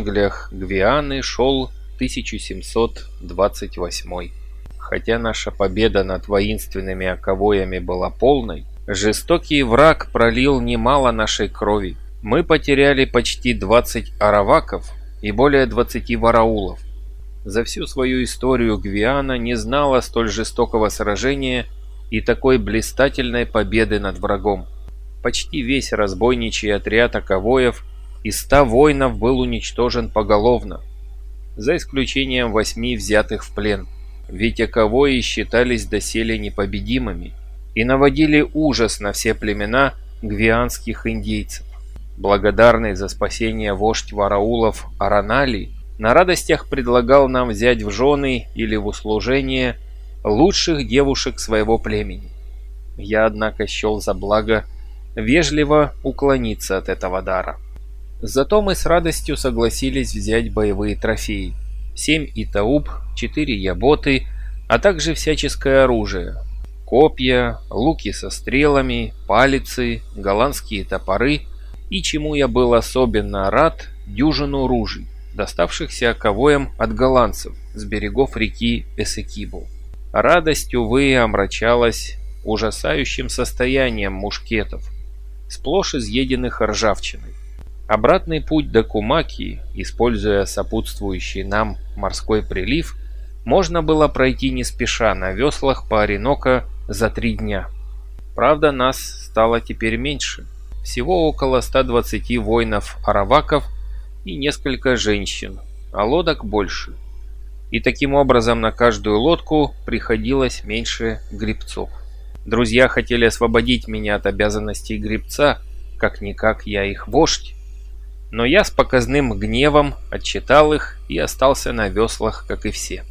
Джунглях Гвианы шел 1728. Хотя наша победа над воинственными оковоями была полной, жестокий враг пролил немало нашей крови. Мы потеряли почти 20 араваков и более 20 вараулов. За всю свою историю Гвиана не знала столь жестокого сражения и такой блистательной победы над врагом. Почти весь разбойничий отряд Аковоев из ста воинов был уничтожен поголовно, за исключением восьми взятых в плен. Ведь Аковои считались доселе непобедимыми и наводили ужас на все племена гвианских индейцев. Благодарный за спасение вождь вараулов Аранали на радостях предлагал нам взять в жены или в услужение лучших девушек своего племени. Я, однако, счел за благо вежливо уклониться от этого дара. Зато мы с радостью согласились взять боевые трофеи. Семь итауб, четыре яботы, а также всяческое оружие. Копья, луки со стрелами, палицы, голландские топоры и, чему я был особенно рад, дюжину ружей, доставшихся ковоем от голландцев с берегов реки Эсекибу. Радость, увы, омрачалась ужасающим состоянием мушкетов, сплошь изъеденных ржавчиной. Обратный путь до Кумаки, используя сопутствующий нам морской прилив, можно было пройти не спеша на веслах по Оренока за три дня. Правда, нас стало теперь меньше. Всего около 120 воинов-араваков и несколько женщин, а лодок больше. И таким образом на каждую лодку приходилось меньше грибцов. Друзья хотели освободить меня от обязанностей грибца, как-никак я их вождь. Но я с показным гневом отчитал их и остался на веслах, как и все.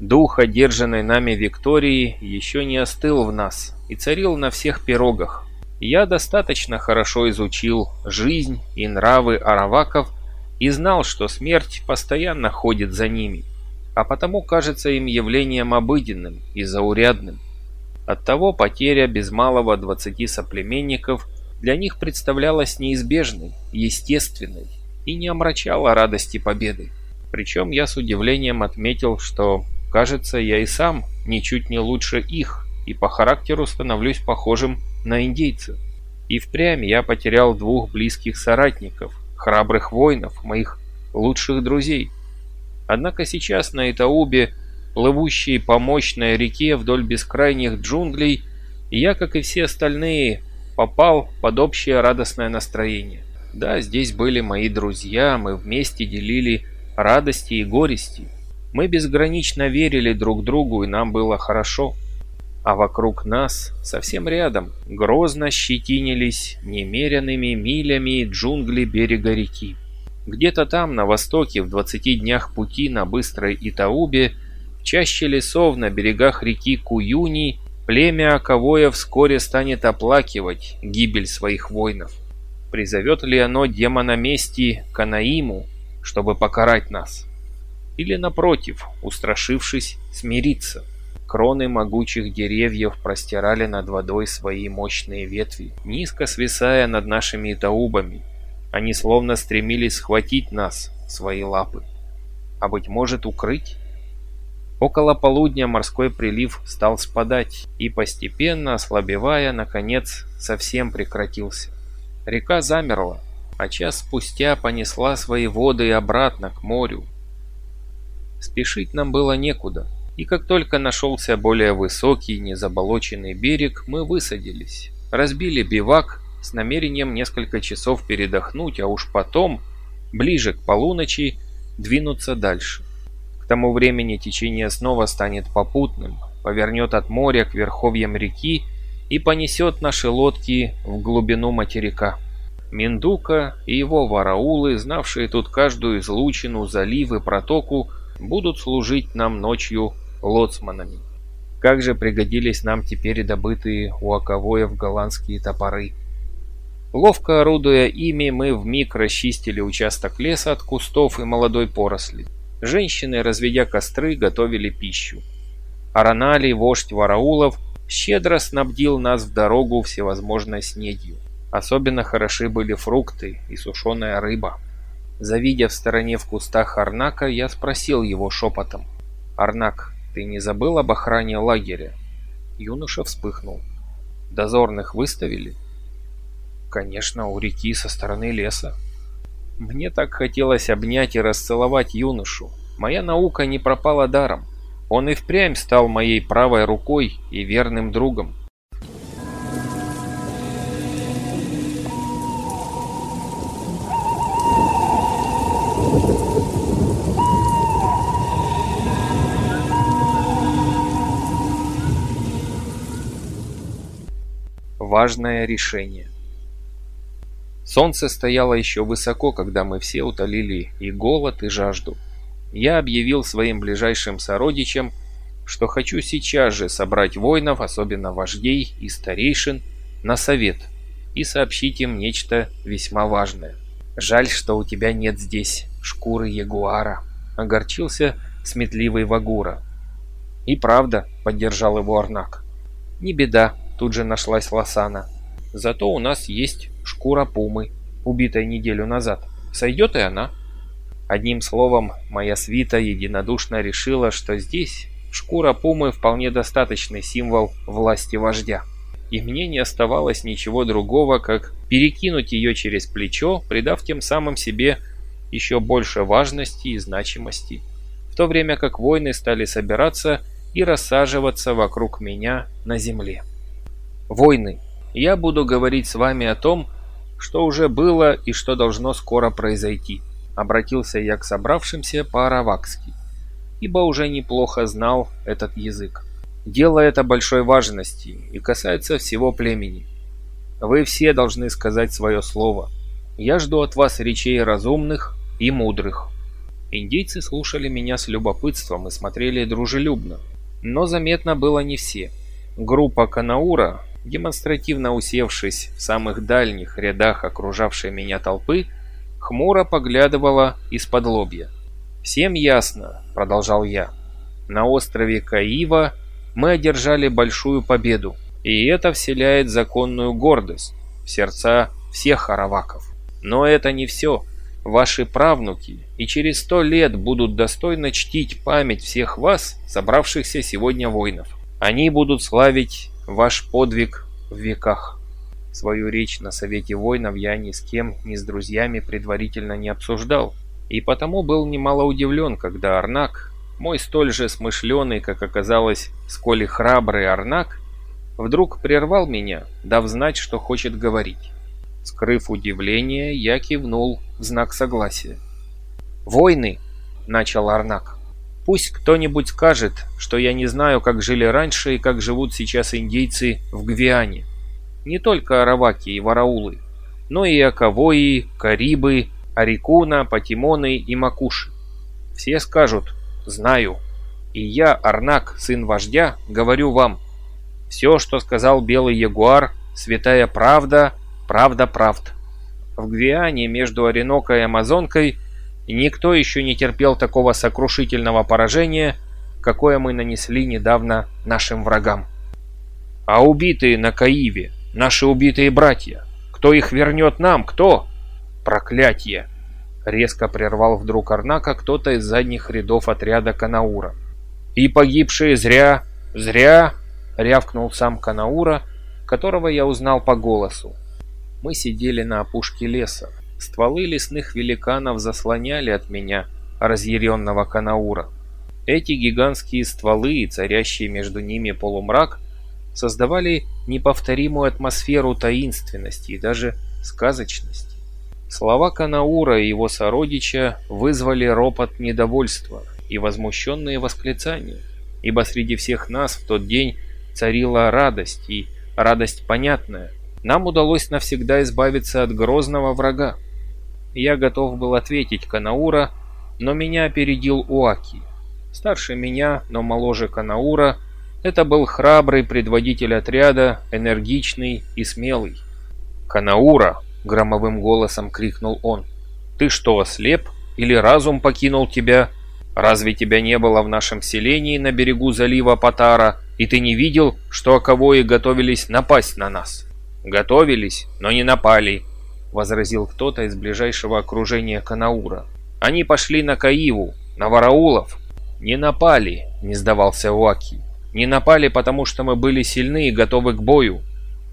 Дух, одержанной нами Виктории, еще не остыл в нас и царил на всех пирогах. Я достаточно хорошо изучил жизнь и нравы араваков и знал, что смерть постоянно ходит за ними, а потому кажется им явлением обыденным и заурядным. Оттого потеря без малого 20 соплеменников для них представлялась неизбежной, естественной и не омрачала радости победы. Причем я с удивлением отметил, что, кажется, я и сам ничуть не лучше их и по характеру становлюсь похожим на индейца. И впрямь я потерял двух близких соратников, храбрых воинов, моих лучших друзей. Однако сейчас на Итаубе плывущие по мощной реке вдоль бескрайних джунглей, я, как и все остальные, попал под общее радостное настроение. Да, здесь были мои друзья, мы вместе делили радости и горести. Мы безгранично верили друг другу, и нам было хорошо. А вокруг нас, совсем рядом, грозно щетинились немеренными милями джунгли берега реки. Где-то там, на востоке, в 20 днях пути на быстрой Итаубе, чаще лесов на берегах реки Куюни племя Аковоя вскоре станет оплакивать гибель своих воинов. Призовет ли оно демона мести Канаиму, чтобы покарать нас? Или, напротив, устрашившись, смириться? Кроны могучих деревьев простирали над водой свои мощные ветви, низко свисая над нашими таубами. Они словно стремились схватить нас в свои лапы. А быть может укрыть? Около полудня морской прилив стал спадать и, постепенно ослабевая, наконец совсем прекратился. Река замерла, а час спустя понесла свои воды обратно к морю. Спешить нам было некуда, и как только нашелся более высокий, незаболоченный берег, мы высадились, разбили бивак с намерением несколько часов передохнуть, а уж потом, ближе к полуночи, двинуться дальше. К тому времени течение снова станет попутным, повернет от моря к верховьям реки и понесет наши лодки в глубину материка. Миндука и его вараулы, знавшие тут каждую излучину, залив и протоку, будут служить нам ночью лоцманами. Как же пригодились нам теперь добытые у оковоев голландские топоры. Ловко орудуя ими, мы вмиг расчистили участок леса от кустов и молодой поросли. Женщины, разведя костры, готовили пищу. Аранали, вождь Вараулов, щедро снабдил нас в дорогу всевозможной снедью. Особенно хороши были фрукты и сушеная рыба. Завидя в стороне в кустах Арнака, я спросил его шепотом. «Арнак, ты не забыл об охране лагеря?» Юноша вспыхнул. «Дозорных выставили?» «Конечно, у реки со стороны леса». Мне так хотелось обнять и расцеловать юношу. Моя наука не пропала даром. Он и впрямь стал моей правой рукой и верным другом. Важное решение. Солнце стояло еще высоко, когда мы все утолили и голод, и жажду. Я объявил своим ближайшим сородичам, что хочу сейчас же собрать воинов, особенно вождей и старейшин, на совет и сообщить им нечто весьма важное. «Жаль, что у тебя нет здесь шкуры ягуара», — огорчился сметливый Вагура. «И правда», — поддержал его Арнак. «Не беда, Тут же нашлась Лосана. Зато у нас есть шкура пумы, убитая неделю назад. Сойдет и она. Одним словом, моя свита единодушно решила, что здесь шкура пумы вполне достаточный символ власти вождя. И мне не оставалось ничего другого, как перекинуть ее через плечо, придав тем самым себе еще больше важности и значимости. В то время как воины стали собираться и рассаживаться вокруг меня на земле. Войны. Я буду говорить с вами о том, что уже было и что должно скоро произойти. Обратился я к собравшимся по-аравакски, ибо уже неплохо знал этот язык. Дело это большой важности и касается всего племени. Вы все должны сказать свое слово. Я жду от вас речей разумных и мудрых. Индейцы слушали меня с любопытством и смотрели дружелюбно. Но заметно было не все. Группа Канаура демонстративно усевшись в самых дальних рядах окружавшей меня толпы, хмуро поглядывала из-под лобья. «Всем ясно», — продолжал я, — «на острове Каива мы одержали большую победу, и это вселяет законную гордость в сердца всех араваков. Но это не все. Ваши правнуки и через сто лет будут достойно чтить память всех вас, собравшихся сегодня воинов. Они будут славить ваш подвиг в веках. Свою речь на Совете воинов я ни с кем, ни с друзьями предварительно не обсуждал, и потому был немало удивлен, когда Арнак, мой столь же смышленый, как оказалось, сколь и храбрый Арнак, вдруг прервал меня, дав знать, что хочет говорить. Скрыв удивление, я кивнул в знак согласия. «Войны!» — начал Арнак. Пусть кто-нибудь скажет, что я не знаю, как жили раньше и как живут сейчас индейцы в Гвиане. Не только араваки и вараулы, но и аковои, карибы, арикуна, патимоны и макуши. Все скажут «знаю». И я, Арнак, сын вождя, говорю вам, все, что сказал белый ягуар, святая правда, правда правд. В Гвиане между Оринокой и Амазонкой и никто еще не терпел такого сокрушительного поражения, какое мы нанесли недавно нашим врагам. А убитые на Каиве, наши убитые братья, кто их вернет нам, кто? Проклятье! Резко прервал вдруг Арнака кто-то из задних рядов отряда Канаура. И погибшие зря, зря, рявкнул сам Канаура, которого я узнал по голосу. Мы сидели на опушке леса, Стволы лесных великанов заслоняли от меня разъяренного канаура. Эти гигантские стволы и царящий между ними полумрак создавали неповторимую атмосферу таинственности и даже сказочности. Слова Канаура и его сородича вызвали ропот недовольства и возмущенные восклицания, ибо среди всех нас в тот день царила радость и радость понятная. Нам удалось навсегда избавиться от грозного врага. Я готов был ответить Канаура, но меня опередил Уаки. Старше меня, но моложе Канаура, это был храбрый предводитель отряда, энергичный и смелый. «Канаура!» — громовым голосом крикнул он. «Ты что, ослеп? Или разум покинул тебя? Разве тебя не было в нашем селении на берегу залива Патара, и ты не видел, что оковои готовились напасть на нас?» «Готовились, но не напали. возразил кто-то из ближайшего окружения Канаура. «Они пошли на Каиву, на Вараулов». «Не напали», — не сдавался Уаки. «Не напали, потому что мы были сильны и готовы к бою.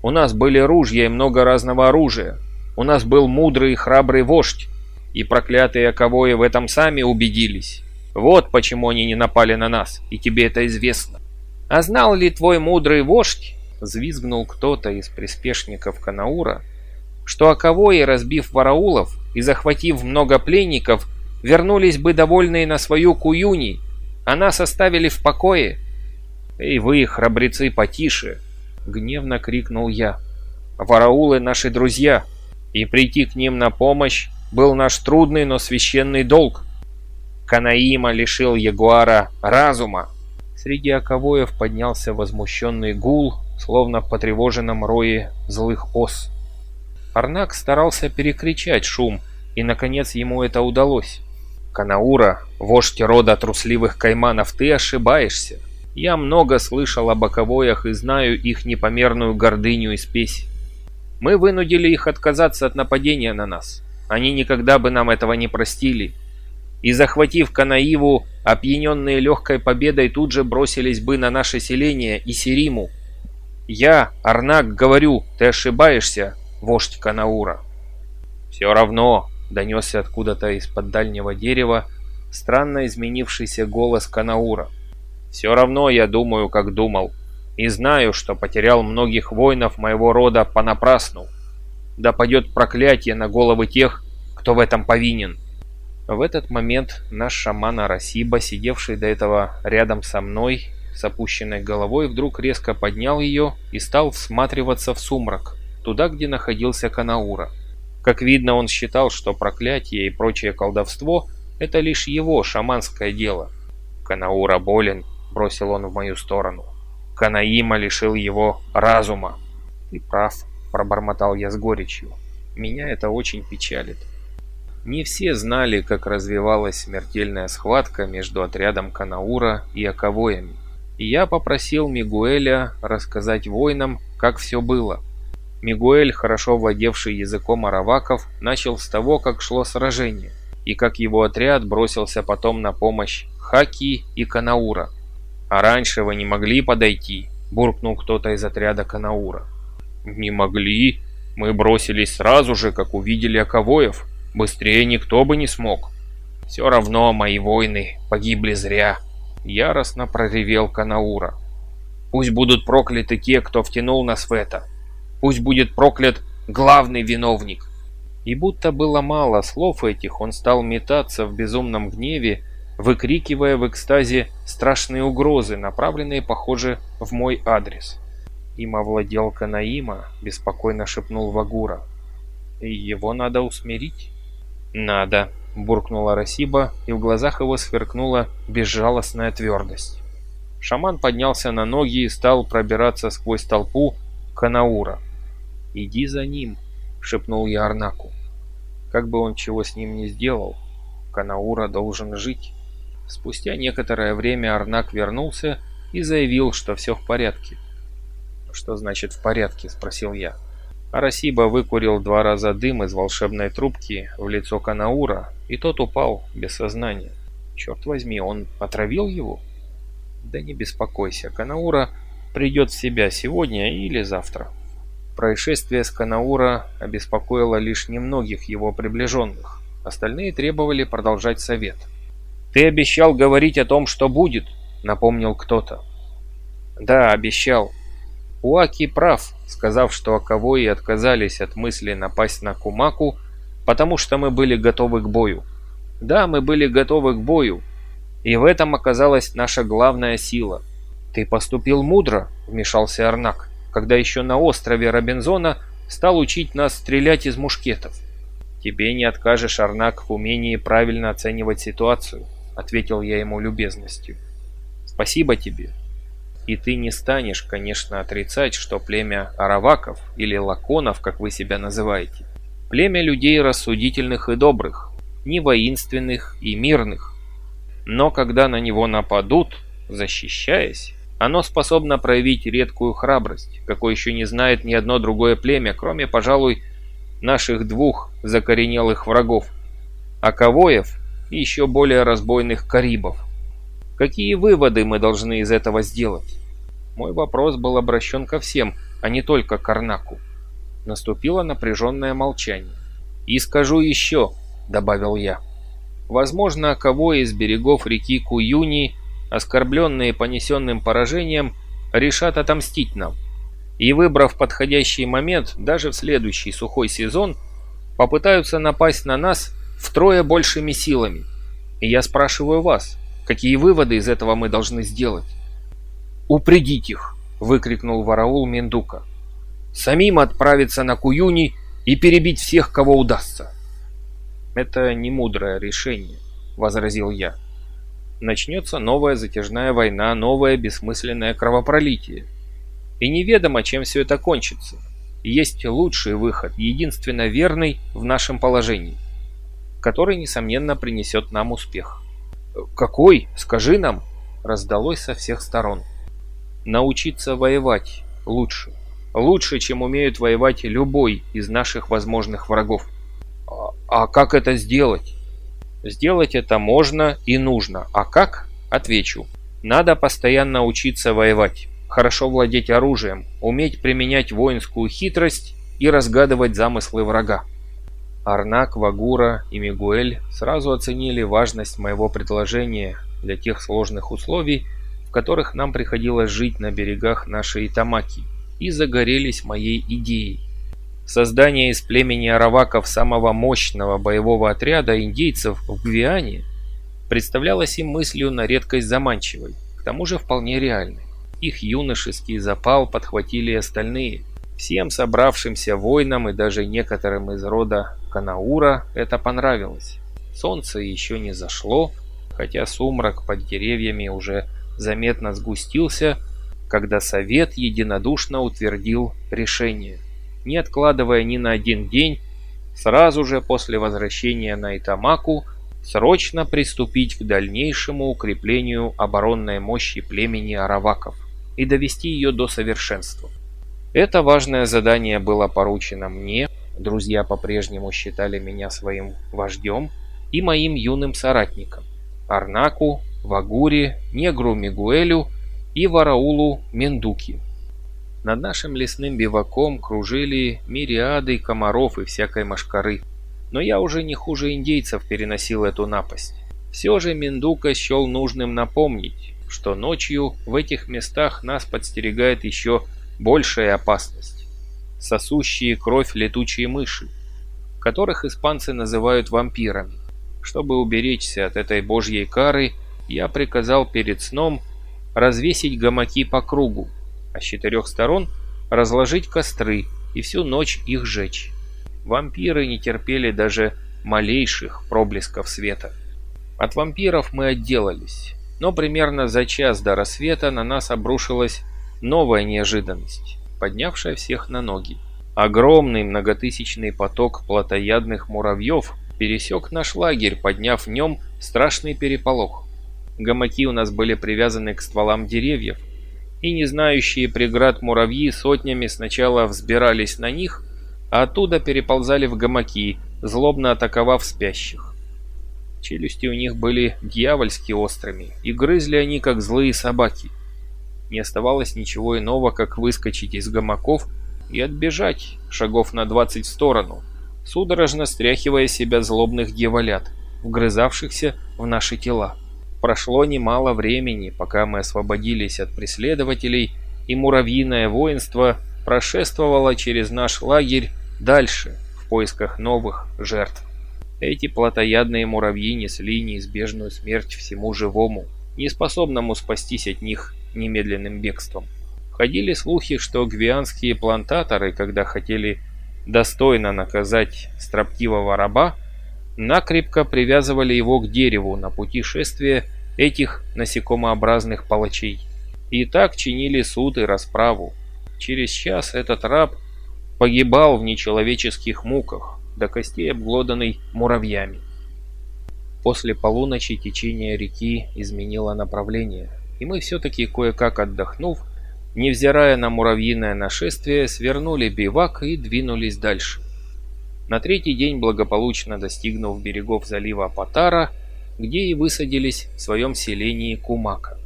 У нас были ружья и много разного оружия. У нас был мудрый и храбрый вождь, и проклятые Аковои в этом сами убедились. Вот почему они не напали на нас, и тебе это известно. А знал ли твой мудрый вождь, взвизгнул кто-то из приспешников Канаура, что Аковои, разбив вараулов и захватив много пленников, вернулись бы довольные на свою куюни, а нас оставили в покое? Эй вы, храбрецы, потише, гневно крикнул я. Вараулы наши друзья, и прийти к ним на помощь был наш трудный, но священный долг. Канаима лишил Ягуара разума. Среди оковоев поднялся возмущенный гул, словно в потревоженном рое злых ос. Арнак старался перекричать шум, и, наконец, ему это удалось. «Канаура, вождь рода трусливых кайманов, ты ошибаешься. Я много слышал о боковоях и знаю их непомерную гордыню и спесь. Мы вынудили их отказаться от нападения на нас. Они никогда бы нам этого не простили и, захватив Канаиву, опьяненные легкой победой тут же бросились бы на наше селение и Сериму. Я, Арнак, говорю, ты ошибаешься, вождь Канаура. Все равно, донесся откуда-то из-под дальнего дерева странно изменившийся голос Канаура. Все равно я думаю, как думал, и знаю, что потерял многих воинов моего рода понапрасну. Да падет проклятие на головы тех, кто в этом повинен. В этот момент наш шаман Арасиба, сидевший до этого рядом со мной, с опущенной головой, вдруг резко поднял ее и стал всматриваться в сумрак, туда, где находился Канаура. Как видно, он считал, что проклятие и прочее колдовство – это лишь его шаманское дело. «Канаура болен», – бросил он в мою сторону. «Канаима лишил его разума». «Ты прав», – пробормотал я с горечью. «Меня это очень печалит». Не все знали, как развивалась смертельная схватка между отрядом Канаура и Аковоями. И я попросил Мигуэля рассказать воинам, как все было. Мигуэль, хорошо владевший языком араваков, начал с того, как шло сражение, и как его отряд бросился потом на помощь Хаки и Канаура. «А раньше вы не могли подойти?» – буркнул кто-то из отряда Канаура. «Не могли. Мы бросились сразу же, как увидели Аковоев», Быстрее никто бы не смог. Все равно мои воины погибли зря. Яростно проревел Канаура. Пусть будут прокляты те, кто втянул нас в это. Пусть будет проклят главный виновник. И будто было мало слов этих, он стал метаться в безумном гневе, выкрикивая в экстазе страшные угрозы, направленные, похоже, в мой адрес. Им овладел Канаима, беспокойно шепнул Вагура. И его надо усмирить. «Надо», — буркнула Расиба, и в глазах его сверкнула безжалостная твердость. Шаман поднялся на ноги и стал пробираться сквозь толпу Канаура. «Иди за ним», — шепнул я Арнаку. Как бы он чего с ним не сделал, Канаура должен жить. Спустя некоторое время Арнак вернулся и заявил, что все в порядке. «Что значит в порядке?» – спросил я. Арасиба выкурил два раза дым из волшебной трубки в лицо Канаура, и тот упал без сознания. Черт возьми, он отравил его? Да не беспокойся, Канаура придет в себя сегодня или завтра. Происшествие с Канаура обеспокоило лишь немногих его приближенных. Остальные требовали продолжать совет. «Ты обещал говорить о том, что будет», — напомнил кто-то. «Да, обещал», Уаки прав, сказав, что Аковои отказались от мысли напасть на Кумаку, потому что мы были готовы к бою. Да, мы были готовы к бою, и в этом оказалась наша главная сила. «Ты поступил мудро», — вмешался Арнак, когда еще на острове Робинзона стал учить нас стрелять из мушкетов. «Тебе не откажешь, Арнак, в умении правильно оценивать ситуацию», — ответил я ему любезностью. «Спасибо тебе. И ты не станешь, конечно, отрицать, что племя араваков или лаконов, как вы себя называете, племя людей рассудительных и добрых, не воинственных и мирных. Но когда на него нападут, защищаясь, оно способно проявить редкую храбрость, какой еще не знает ни одно другое племя, кроме, пожалуй, наших двух закоренелых врагов, Аковоев и еще более разбойных Карибов. Какие выводы мы должны из этого сделать? Мой вопрос был обращен ко всем, а не только к Арнаку. Наступило напряженное молчание. «И скажу еще», — добавил я. «Возможно, кого из берегов реки Куюни, оскорбленные понесенным поражением, решат отомстить нам. И, выбрав подходящий момент, даже в следующий сухой сезон, попытаются напасть на нас втрое большими силами. И я спрашиваю вас, какие выводы из этого мы должны сделать?» «Упредить их!» — выкрикнул Вараул Мендука. «Самим отправиться на Куюни и перебить всех, кого удастся!» «Это не мудрое решение», — возразил я. «Начнется новая затяжная война, новое бессмысленное кровопролитие. И неведомо, чем все это кончится. Есть лучший выход, единственно верный в нашем положении, который, несомненно, принесет нам успех». «Какой? Скажи нам!» — раздалось со всех сторон. «Научиться воевать лучше. Лучше, чем умеют воевать любой из наших возможных врагов. А, а как это сделать? Сделать это можно и нужно. А как? Отвечу. Надо постоянно учиться воевать, хорошо владеть оружием, уметь применять воинскую хитрость и разгадывать замыслы врага. Арнак, Вагура и Мигуэль сразу оценили важность моего предложения для тех сложных условий, в которых нам приходилось жить на берегах нашей Итамаки и загорелись моей идеей. Создание из племени араваков самого мощного боевого отряда индейцев в Гвиане представлялось им мыслью на редкость заманчивой, к тому же вполне реальной. Их юношеский запал подхватили остальные. Всем собравшимся воинам и даже некоторым из рода Канаура это понравилось. Солнце еще не зашло, хотя сумрак под деревьями уже заметно сгустился, когда Совет единодушно утвердил решение, не откладывая ни на один день, сразу же после возвращения на Итамаку срочно приступить к дальнейшему укреплению оборонной мощи племени араваков и довести ее до совершенства. Это важное задание было поручено мне, друзья по-прежнему считали меня своим вождем и моим юным соратником, Арнаку, Вагуре, Негру Мигуэлю и Вараулу Мендуки. Над нашим лесным биваком кружили мириады комаров и всякой мошкары. Но я уже не хуже индейцев переносил эту напасть. Все же Мендука счел нужным напомнить, что ночью в этих местах нас подстерегает еще большая опасность. Сосущие кровь летучие мыши, которых испанцы называют вампирами. Чтобы уберечься от этой божьей кары, я приказал перед сном развесить гамаки по кругу, а с четырех сторон разложить костры и всю ночь их жечь. Вампиры не терпели даже малейших проблесков света. От вампиров мы отделались, но примерно за час до рассвета на нас обрушилась новая неожиданность, поднявшая всех на ноги. Огромный многотысячный поток плотоядных муравьев пересек наш лагерь, подняв в нем страшный переполох. Гамаки у нас были привязаны к стволам деревьев, и не знающие преград муравьи сотнями сначала взбирались на них, а оттуда переползали в гамаки, злобно атаковав спящих. Челюсти у них были дьявольски острыми, и грызли они, как злые собаки. Не оставалось ничего иного, как выскочить из гамаков и отбежать шагов на двадцать в сторону, судорожно стряхивая себя злобных дьяволят, вгрызавшихся в наши тела. Прошло немало времени, пока мы освободились от преследователей, и муравьиное воинство прошествовало через наш лагерь дальше, в поисках новых жертв. Эти плотоядные муравьи несли неизбежную смерть всему живому, неспособному спастись от них немедленным бегством. Ходили слухи, что гвианские плантаторы, когда хотели достойно наказать строптивого раба, накрепко привязывали его к дереву на пути шествия этих насекомообразных палачей. И так чинили суд и расправу. Через час этот раб погибал в нечеловеческих муках, до костей обглоданный муравьями. После полуночи течение реки изменило направление, и мы все-таки кое-как отдохнув, невзирая на муравьиное нашествие, свернули бивак и двинулись дальше. На третий день, благополучно достигнув берегов залива Патара, где и высадились в своем селении Кумака.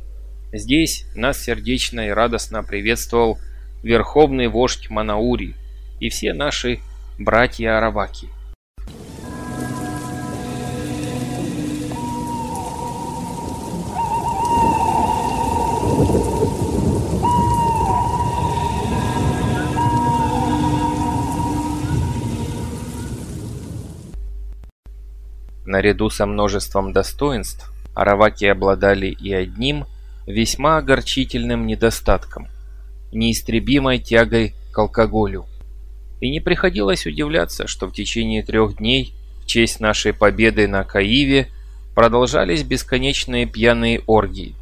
Здесь нас сердечно и радостно приветствовал верховный вождь Манаури и все наши братья-араваки. Наряду со множеством достоинств, араваки обладали и одним весьма огорчительным недостатком – неистребимой тягой к алкоголю. И не приходилось удивляться, что в течение трех дней в честь нашей победы на Каиве продолжались бесконечные пьяные оргии.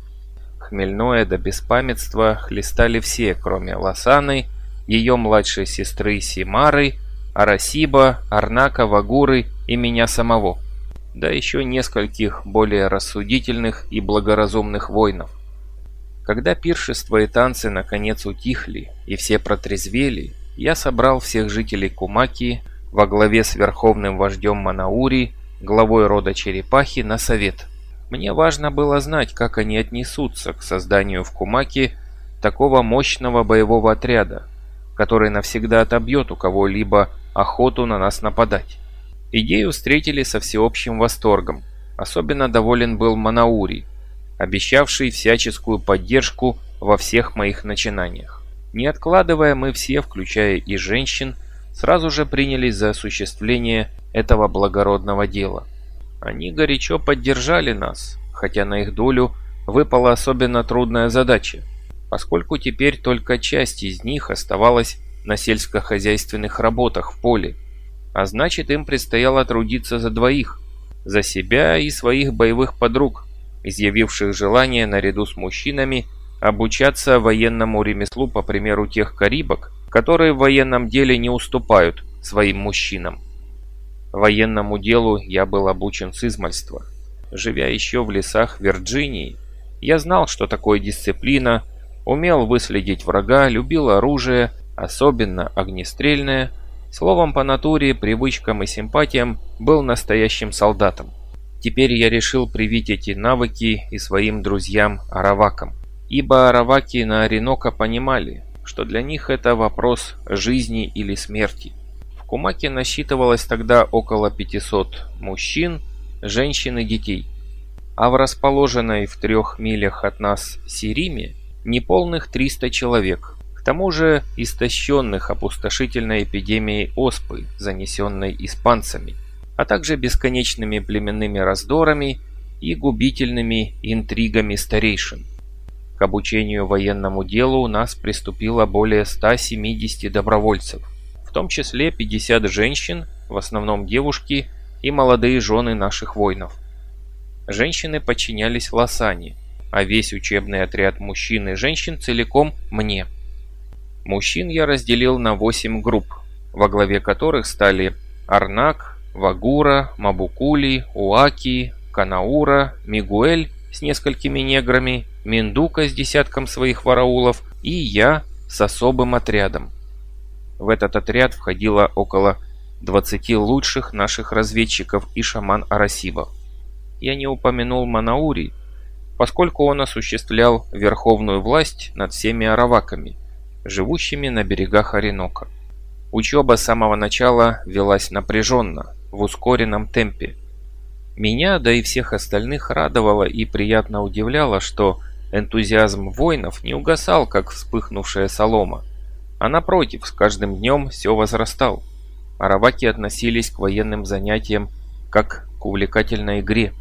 Хмельное до беспамятства хлестали все, кроме Лосаны, ее младшей сестры Симары, Арасиба, Арнака, Вагуры и меня самого да еще нескольких более рассудительных и благоразумных воинов. Когда пиршество и танцы наконец утихли и все протрезвели, я собрал всех жителей Кумаки во главе с верховным вождем Манаури, главой рода Черепахи, на совет. Мне важно было знать, как они отнесутся к созданию в Кумаке такого мощного боевого отряда, который навсегда отобьет у кого-либо охоту на нас нападать. Идею встретили со всеобщим восторгом. Особенно доволен был Манаури, обещавший всяческую поддержку во всех моих начинаниях. Не откладывая, мы все, включая и женщин, сразу же принялись за осуществление этого благородного дела. Они горячо поддержали нас, хотя на их долю выпала особенно трудная задача, поскольку теперь только часть из них оставалась на сельскохозяйственных работах в поле, а значит им предстояло трудиться за двоих, за себя и своих боевых подруг, изъявивших желание наряду с мужчинами обучаться военному ремеслу по примеру тех карибок, которые в военном деле не уступают своим мужчинам. Военному делу я был обучен с измальства. Живя еще в лесах Вирджинии, я знал, что такое дисциплина, умел выследить врага, любил оружие, особенно огнестрельное – Словом, по натуре, привычкам и симпатиям был настоящим солдатом. Теперь я решил привить эти навыки и своим друзьям-аравакам. Ибо араваки на Оренока понимали, что для них это вопрос жизни или смерти. В Кумаке насчитывалось тогда около 500 мужчин, женщин и детей. А в расположенной в трех милях от нас Сириме неполных 300 человек, к тому же истощенных опустошительной эпидемией оспы, занесенной испанцами, а также бесконечными племенными раздорами и губительными интригами старейшин. К обучению военному делу у нас приступило более 170 добровольцев, в том числе 50 женщин, в основном девушки и молодые жены наших воинов. Женщины подчинялись Лосане, а весь учебный отряд мужчин и женщин целиком мне – Мужчин я разделил на 8 групп, во главе которых стали Арнак, Вагура, Мабукули, Уаки, Канаура, Мигуэль с несколькими неграми, Миндука с десятком своих вараулов и я с особым отрядом. В этот отряд входило около 20 лучших наших разведчиков и шаман Арасиба. Я не упомянул Манаури, поскольку он осуществлял верховную власть над всеми араваками – живущими на берегах Оренока. Учеба с самого начала велась напряженно, в ускоренном темпе. Меня, да и всех остальных радовало и приятно удивляло, что энтузиазм воинов не угасал, как вспыхнувшая солома, а напротив, с каждым днем все возрастал. Араваки относились к военным занятиям как к увлекательной игре.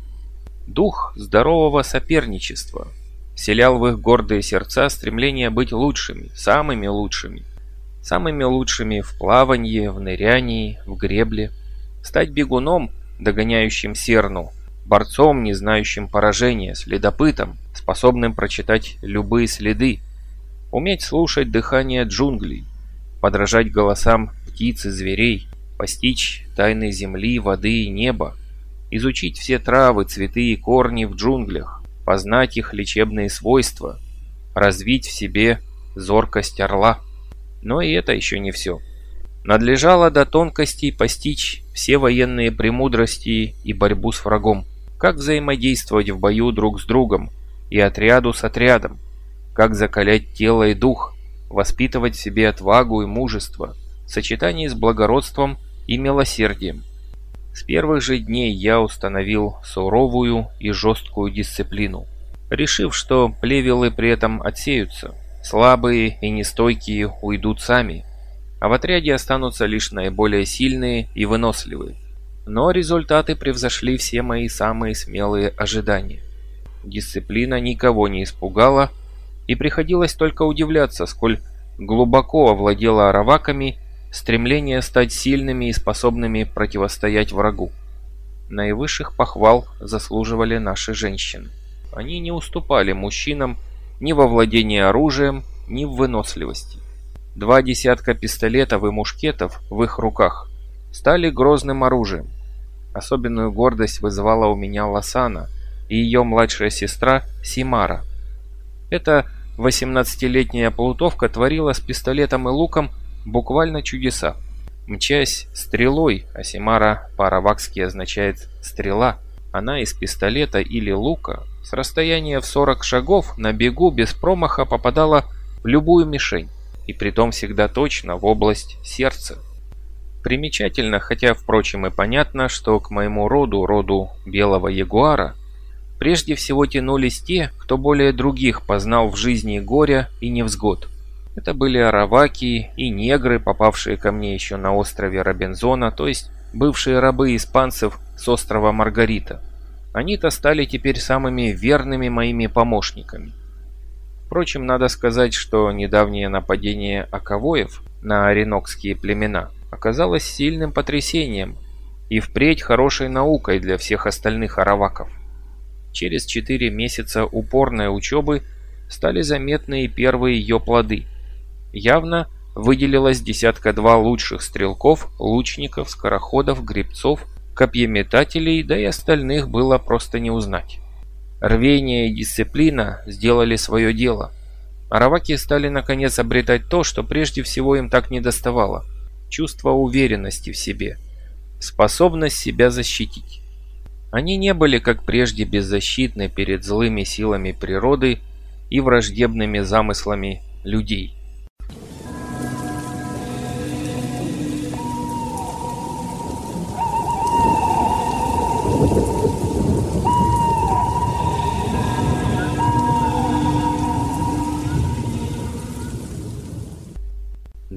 Дух здорового соперничества, вселял в их гордые сердца стремление быть лучшими, самыми лучшими. Самыми лучшими в плавании, в нырянии, в гребле. Стать бегуном, догоняющим серну, борцом, не знающим поражения, следопытом, способным прочитать любые следы, уметь слушать дыхание джунглей, подражать голосам птиц и зверей, постичь тайны земли, воды и неба, изучить все травы, цветы и корни в джунглях, познать их лечебные свойства, развить в себе зоркость орла. Но и это еще не все. Надлежало до тонкостей постичь все военные премудрости и борьбу с врагом, как взаимодействовать в бою друг с другом и отряду с отрядом, как закалять тело и дух, воспитывать в себе отвагу и мужество, в сочетании с благородством и милосердием. С первых же дней я установил суровую и жесткую дисциплину, решив, что плевелы при этом отсеются, слабые и нестойкие уйдут сами – а в отряде останутся лишь наиболее сильные и выносливые. Но результаты превзошли все мои самые смелые ожидания. Дисциплина никого не испугала, и приходилось только удивляться, сколь глубоко овладела араваками стремление стать сильными и способными противостоять врагу. Наивысших похвал заслуживали наши женщины. Они не уступали мужчинам ни во владении оружием, ни в выносливости. Два десятка пистолетов и мушкетов в их руках стали грозным оружием. Особенную гордость вызывала у меня Лосана и ее младшая сестра Симара. Эта 18-летняя плутовка творила с пистолетом и луком буквально чудеса. Мчась стрелой, а Симара по-аравакски означает «стрела», она из пистолета или лука с расстояния в 40 шагов на бегу без промаха попадала в любую мишень и притом всегда точно в область сердца. Примечательно, хотя, впрочем, и понятно, что к моему роду, роду белого ягуара, прежде всего тянулись те, кто более других познал в жизни горя и невзгод. Это были араваки и негры, попавшие ко мне еще на острове Робинзона, то есть бывшие рабы испанцев с острова Маргарита. Они-то стали теперь самыми верными моими помощниками. Впрочем, надо сказать, что недавнее нападение Аковоев на оренокские племена оказалось сильным потрясением и впредь хорошей наукой для всех остальных араваков. Через четыре месяца упорной учебы стали заметны и первые ее плоды. Явно выделилось десятка-два лучших стрелков, лучников, скороходов, гребцов, копьеметателей, да и остальных было просто не узнать. Рвение и дисциплина сделали свое дело. Араваки стали наконец обретать то, что прежде всего им так недоставало – чувство уверенности в себе, способность себя защитить. Они не были, как прежде, беззащитны перед злыми силами природы и враждебными замыслами людей.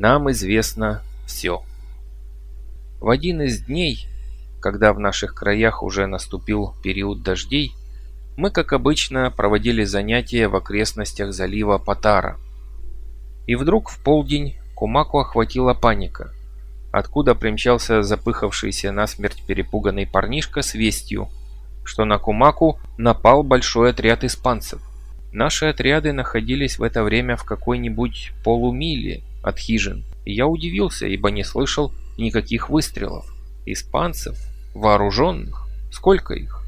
Нам известно все. В один из дней, когда в наших краях уже наступил период дождей, мы, как обычно, проводили занятия в окрестностях залива Патара. И вдруг в полдень Кумаку охватила паника, откуда примчался запыхавшийся насмерть перепуганный парнишка с вестью, что на Кумаку напал большой отряд испанцев. Наши отряды находились в это время в какой-нибудь полумиле от хижин, я удивился, ибо не слышал никаких выстрелов. Испанцев, вооруженных, сколько их?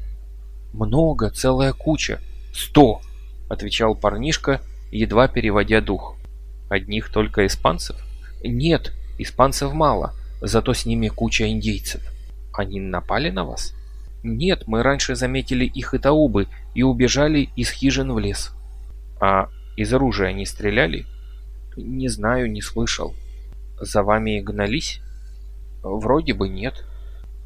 Много, целая куча. Сто, отвечал парнишка, едва переводя дух. Одних только испанцев? Нет, испанцев мало, зато с ними куча индейцев. Они напали на вас? Нет, мы раньше заметили их и таубы и убежали из хижин в лес. А из оружия они стреляли? Не знаю, не слышал. За вами гнались? Вроде бы нет.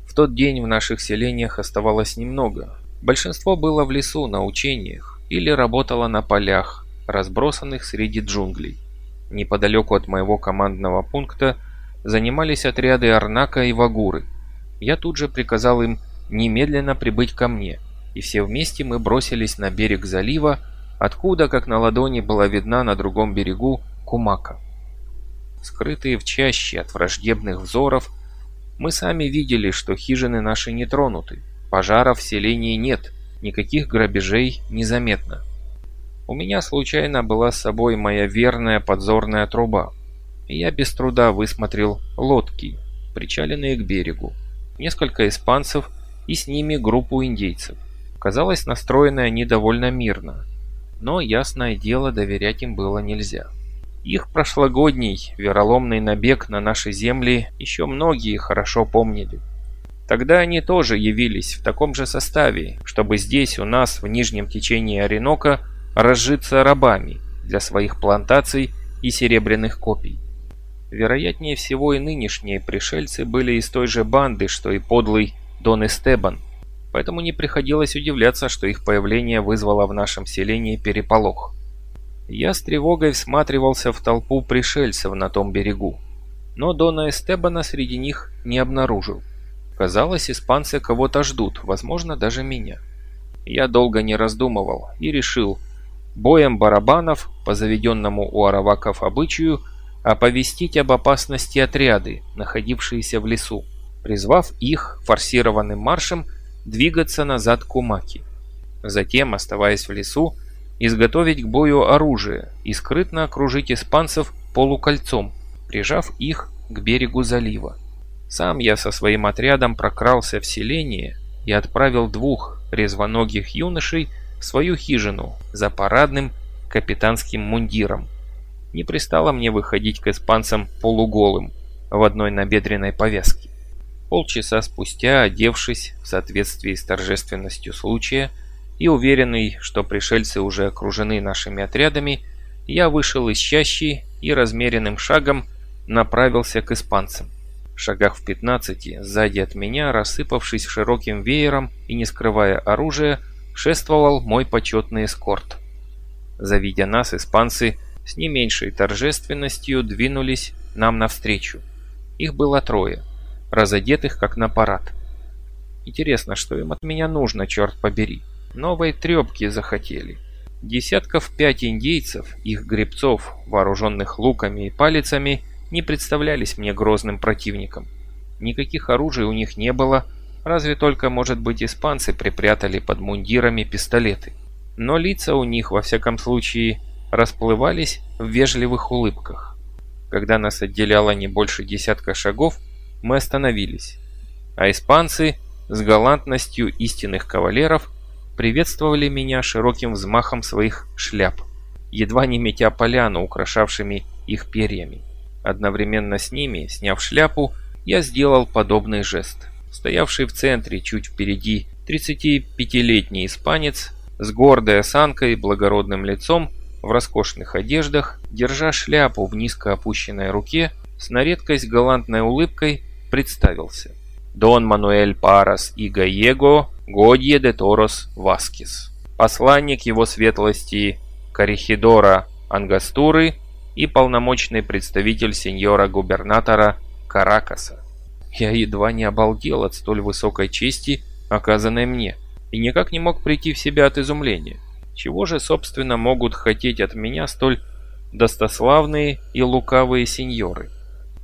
В тот день в наших селениях оставалось немного. Большинство было в лесу на учениях или работало на полях, разбросанных среди джунглей. Неподалеку от моего командного пункта занимались отряды Арнака и Вагуры. Я тут же приказал им немедленно прибыть ко мне, и все вместе мы бросились на берег залива, откуда, как на ладони, была видна на другом берегу Кумака. Скрытые в чаще от враждебных взоров, мы сами видели, что хижины наши не тронуты, пожаров в селении нет, никаких грабежей незаметно. У меня случайно была с собой моя верная подзорная труба, я без труда высмотрел лодки, причаленные к берегу, несколько испанцев и с ними группу индейцев. Казалось, настроены они довольно мирно, но, ясное дело, доверять им было нельзя. Их прошлогодний вероломный набег на наши земли еще многие хорошо помнили. Тогда они тоже явились в таком же составе, чтобы здесь у нас в нижнем течении Оренока разжиться рабами для своих плантаций и серебряных копий. Вероятнее всего и нынешние пришельцы были из той же банды, что и подлый Дон Эстебан, поэтому не приходилось удивляться, что их появление вызвало в нашем селении переполох. Я с тревогой всматривался в толпу пришельцев на том берегу, но Дона Эстебана среди них не обнаружил. Казалось, испанцы кого-то ждут, возможно, даже меня. Я долго не раздумывал и решил, боем барабанов, по заведенному у араваков обычаю, оповестить об опасности отряды, находившиеся в лесу, призвав их форсированным маршем двигаться назад к Умаки. Затем, оставаясь в лесу, изготовить к бою оружие и скрытно окружить испанцев полукольцом, прижав их к берегу залива. Сам я со своим отрядом прокрался в селение и отправил двух резвоногих юношей в свою хижину за парадным капитанским мундиром. Не пристало мне выходить к испанцам полуголым в одной набедренной повязке. Полчаса спустя, одевшись в соответствии с торжественностью случая, и уверенный, что пришельцы уже окружены нашими отрядами, я вышел из чащи и размеренным шагом направился к испанцам. В шагах в 15 сзади от меня, рассыпавшись широким веером и не скрывая оружия, шествовал мой почетный эскорт. Завидя нас, испанцы с не меньшей торжественностью двинулись нам навстречу. Их было трое, разодетых как на парад. Интересно, что им от меня нужно, черт побери. Новой трепки захотели. Десятков пять индейцев, их гребцов, вооруженных луками и палицами, не представлялись мне грозным противником. Никаких оружий у них не было, разве только, может быть, испанцы припрятали под мундирами пистолеты. Но лица у них, во всяком случае, расплывались в вежливых улыбках. Когда нас отделяло не больше десятка шагов, мы остановились, а испанцы с галантностью истинных кавалеров приветствовали меня широким взмахом своих шляп, едва не метя поляну, украшавшими их перьями. Одновременно с ними, сняв шляпу, я сделал подобный жест. Стоявший в центре, чуть впереди, 35-летний испанец с гордой осанкой, благородным лицом, в роскошных одеждах, держа шляпу в низко опущенной руке, с на редкость галантной улыбкой представился. Дон Мануэль Парас и Гаего Годье де Торос Васкис, посланник его светлости Корихидора Ангастуры и полномочный представитель сеньора-губернатора Каракаса. Я едва не обалдел от столь высокой чести, оказанной мне, и никак не мог прийти в себя от изумления. Чего же, собственно, могут хотеть от меня столь достославные и лукавые сеньоры?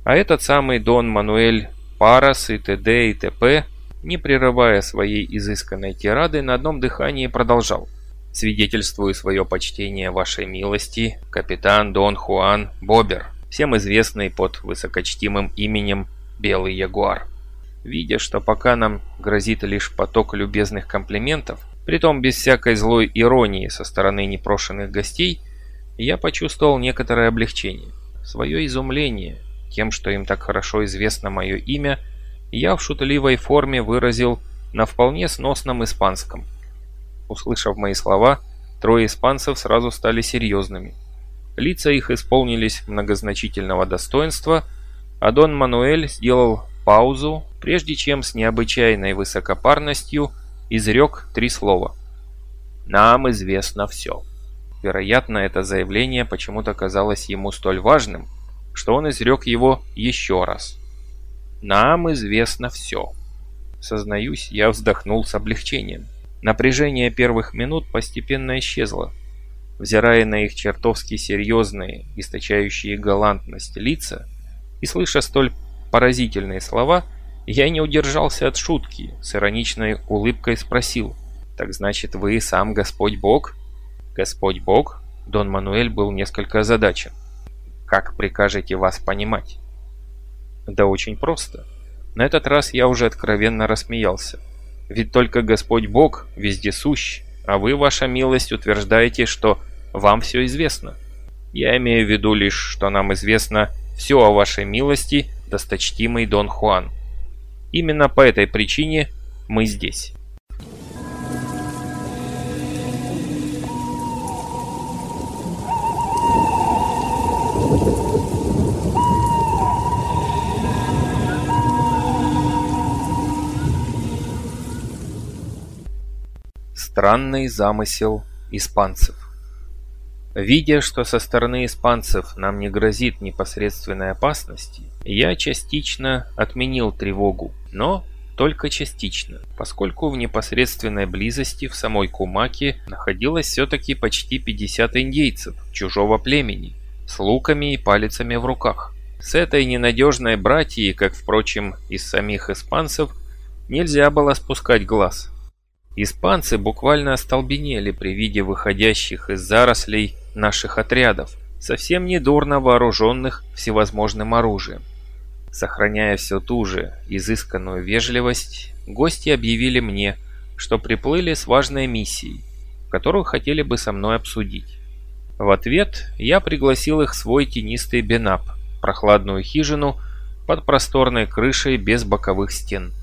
А этот самый Дон Мануэль Парас и т.д. и т.п не прерывая своей изысканной тирады, на одном дыхании продолжал. «Свидетельствую свое почтение вашей милости, капитан Дон Хуан Бобер, всем известный под высокочтимым именем Белый Ягуар. Видя, что пока нам грозит лишь поток любезных комплиментов, притом без всякой злой иронии со стороны непрошенных гостей, я почувствовал некоторое облегчение. Свое изумление тем, что им так хорошо известно мое имя – я в шутливой форме выразил на вполне сносном испанском. Услышав мои слова, трое испанцев сразу стали серьезными. Лица их исполнились многозначительного достоинства, а Дон Мануэль сделал паузу, прежде чем с необычайной высокопарностью изрек три слова. «Нам известно все». Вероятно, это заявление почему-то казалось ему столь важным, что он изрек его еще раз. Нам известно все. Сознаюсь, я вздохнул с облегчением. Напряжение первых минут постепенно исчезло. Взирая на их чертовски серьезные, источающие галантность лица, и слыша столь поразительные слова, я не удержался от шутки, с ироничной улыбкой спросил, «Так значит, вы сам Господь Бог?» «Господь Бог?» Дон Мануэль был несколько озадачен. «Как прикажете вас понимать?» Да очень просто. На этот раз я уже откровенно рассмеялся. Ведь только Господь Бог вездесущ, а вы, ваша милость, утверждаете, что вам все известно. Я имею в виду лишь, что нам известно все о вашей милости, досточтимый Дон Хуан. Именно по этой причине мы здесь. Странный замысел испанцев. Видя, что со стороны испанцев нам не грозит непосредственной опасности, я частично отменил тревогу, но только частично, поскольку в непосредственной близости в самой Кумаке находилось все-таки почти 50 индейцев чужого племени с луками и палицами в руках. С этой ненадежной братьей, как, впрочем, из самих испанцев, нельзя было спускать глаз. Испанцы буквально остолбенели при виде выходящих из зарослей наших отрядов, совсем недурно вооруженных всевозможным оружием. Сохраняя все ту же изысканную вежливость, гости объявили мне, что приплыли с важной миссией, которую хотели бы со мной обсудить. В ответ я пригласил их в свой тенистый бенап, прохладную хижину под просторной крышей без боковых стен.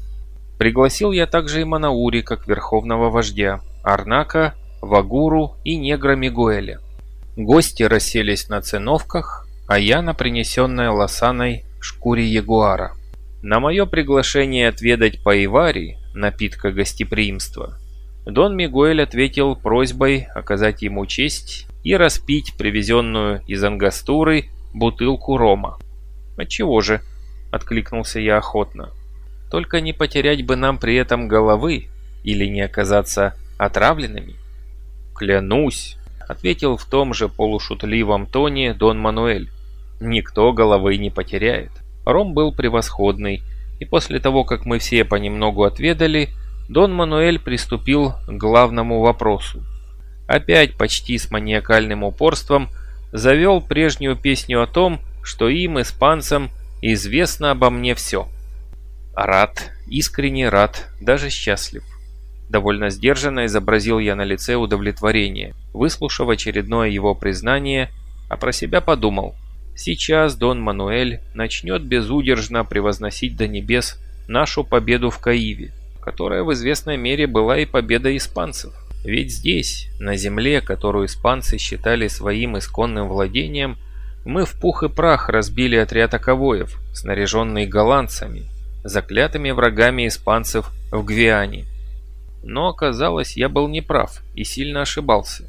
Пригласил я также и Манаури как верховного вождя, Арнака, Вагуру и негра Мигуэля. Гости расселись на циновках, а я на принесенной лосаной шкуре ягуара. На мое приглашение отведать поивари, напитка гостеприимства, Дон Мигуэль ответил просьбой оказать ему честь и распить привезенную из Ангастуры бутылку рома. «Отчего же?» – откликнулся я охотно. «Только не потерять бы нам при этом головы или не оказаться отравленными». «Клянусь!» ответил в том же полушутливом тоне Дон Мануэль. Никто головы не потеряет. Ром был превосходный, и после того, как мы все понемногу отведали, Дон Мануэль приступил к главному вопросу. Опять почти с маниакальным упорством завел прежнюю песню о том, что им, испанцам, известно обо мне все. Рад, искренне рад, даже счастлив. Довольно сдержанно изобразил я на лице удовлетворение, выслушав очередное его признание, а про себя подумал. Сейчас Дон Мануэль начнет безудержно превозносить до небес нашу победу в Каиве, которая в известной мере была и победа испанцев. Ведь здесь, на земле, которую испанцы считали своим исконным владением, мы в пух и прах разбили отряд оковоев, снаряженный голландцами, заклятыми врагами испанцев в Гвиане. Но оказалось, я был неправ и сильно ошибался.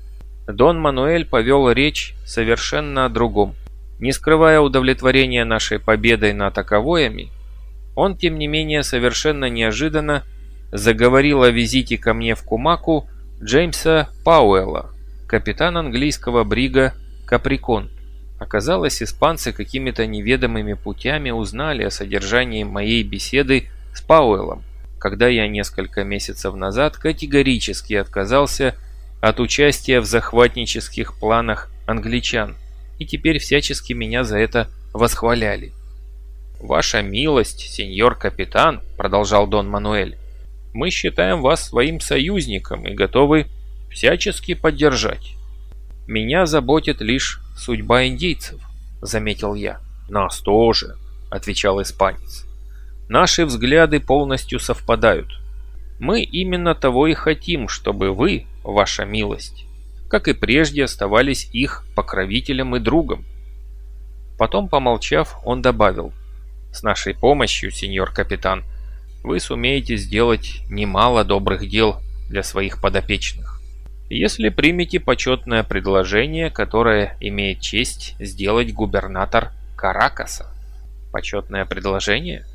Дон Мануэль повел речь совершенно о другом. Не скрывая удовлетворения нашей победой над Аковоями, он, тем не менее, совершенно неожиданно заговорил о визите ко мне в Кумаку Джеймса Пауэлла, капитан английского брига «Каприкон». Оказалось, испанцы какими-то неведомыми путями узнали о содержании моей беседы с Пауэллом когда я несколько месяцев назад категорически отказался от участия в захватнических планах англичан, и теперь всячески меня за это восхваляли. «Ваша милость, сеньор капитан», — продолжал Дон Мануэль, — «мы считаем вас своим союзником и готовы всячески поддержать. Меня заботит лишь судьба индейцев», — заметил я. «Нас тоже», — отвечал испанец. Наши взгляды полностью совпадают. Мы именно того и хотим, чтобы вы, ваша милость, как и прежде оставались их покровителем и другом. Потом, помолчав, он добавил, «С нашей помощью, сеньор капитан, вы сумеете сделать немало добрых дел для своих подопечных, если примете почетное предложение, которое имеет честь сделать губернатор Каракаса». «Почетное предложение?»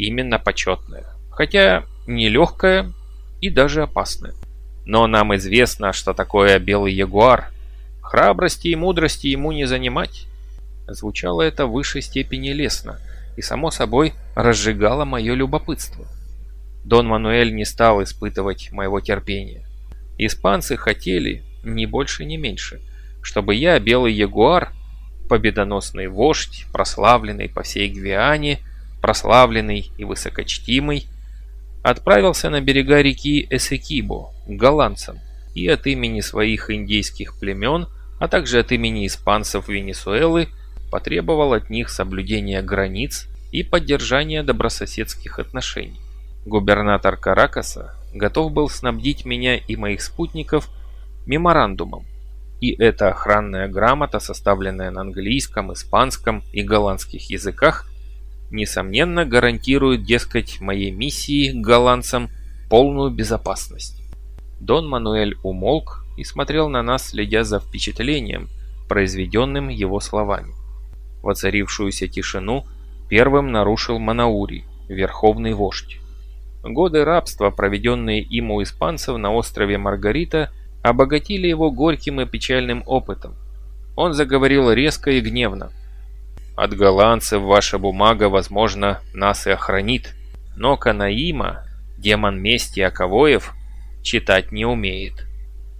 именно почетное, хотя нелегкое и даже опасное. Но нам известно, что такое белый ягуар. Храбрости и мудрости ему не занимать. Звучало это в высшей степени лестно и, само собой, разжигало мое любопытство. Дон Мануэль не стал испытывать моего терпения. Испанцы хотели, ни больше, ни меньше, чтобы я, белый ягуар, победоносный вождь, прославленный по всей Гвиане, прославленный и высокочтимый, отправился на берега реки Эсекибо к голландцам и от имени своих индейских племен а также от имени испанцев Венесуэлы потребовал от них соблюдения границ и поддержания добрососедских отношений. Губернатор Каракаса готов был снабдить меня и моих спутников меморандумом, и эта охранная грамота, составленная на английском, испанском и голландских языках, несомненно гарантирует, дескать, моей миссии голландцам полную безопасность. Дон Мануэль умолк и смотрел на нас, следя за впечатлением, произведенным его словами. Воцарившуюся тишину первым нарушил Манаури, верховный вождь. Годы рабства, проведенные им у испанцев на острове Маргарита, обогатили его горьким и печальным опытом. Он заговорил резко и гневно. «От голландцев ваша бумага, возможно, нас и охранит, но Канаима, демон мести Аковоев, читать не умеет».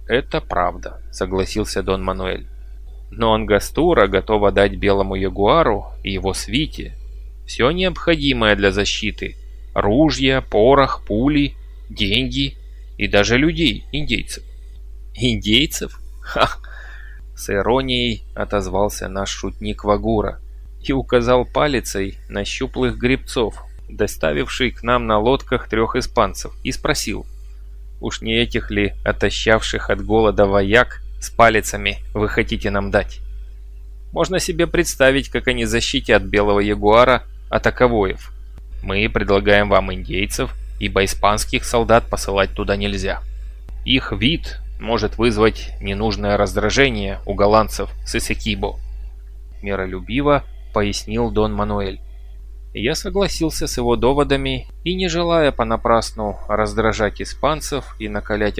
«Это правда», — согласился Дон Мануэль. «Но Ангастура готова дать Белому Ягуару и его свите все необходимое для защиты. Ружья, порох, пули, деньги и даже людей, индейцев. Индейцев? Ха! С иронией отозвался наш шутник Вагура и указал палицей на щуплых гребцов, доставивший к нам на лодках трех испанцев, и спросил, уж не этих ли отощавших от голода вояк с палицами вы хотите нам дать? Можно себе представить, как они защитят белого ягуара от аковоев. Мы предлагаем вам индейцев, ибо испанских солдат посылать туда нельзя. Их вид может вызвать ненужное раздражение у голландцев с Исекибо. Миролюбиво пояснил Дон Мануэль. Я согласился с его доводами и, не желая понапрасну раздражать испанцев и накалять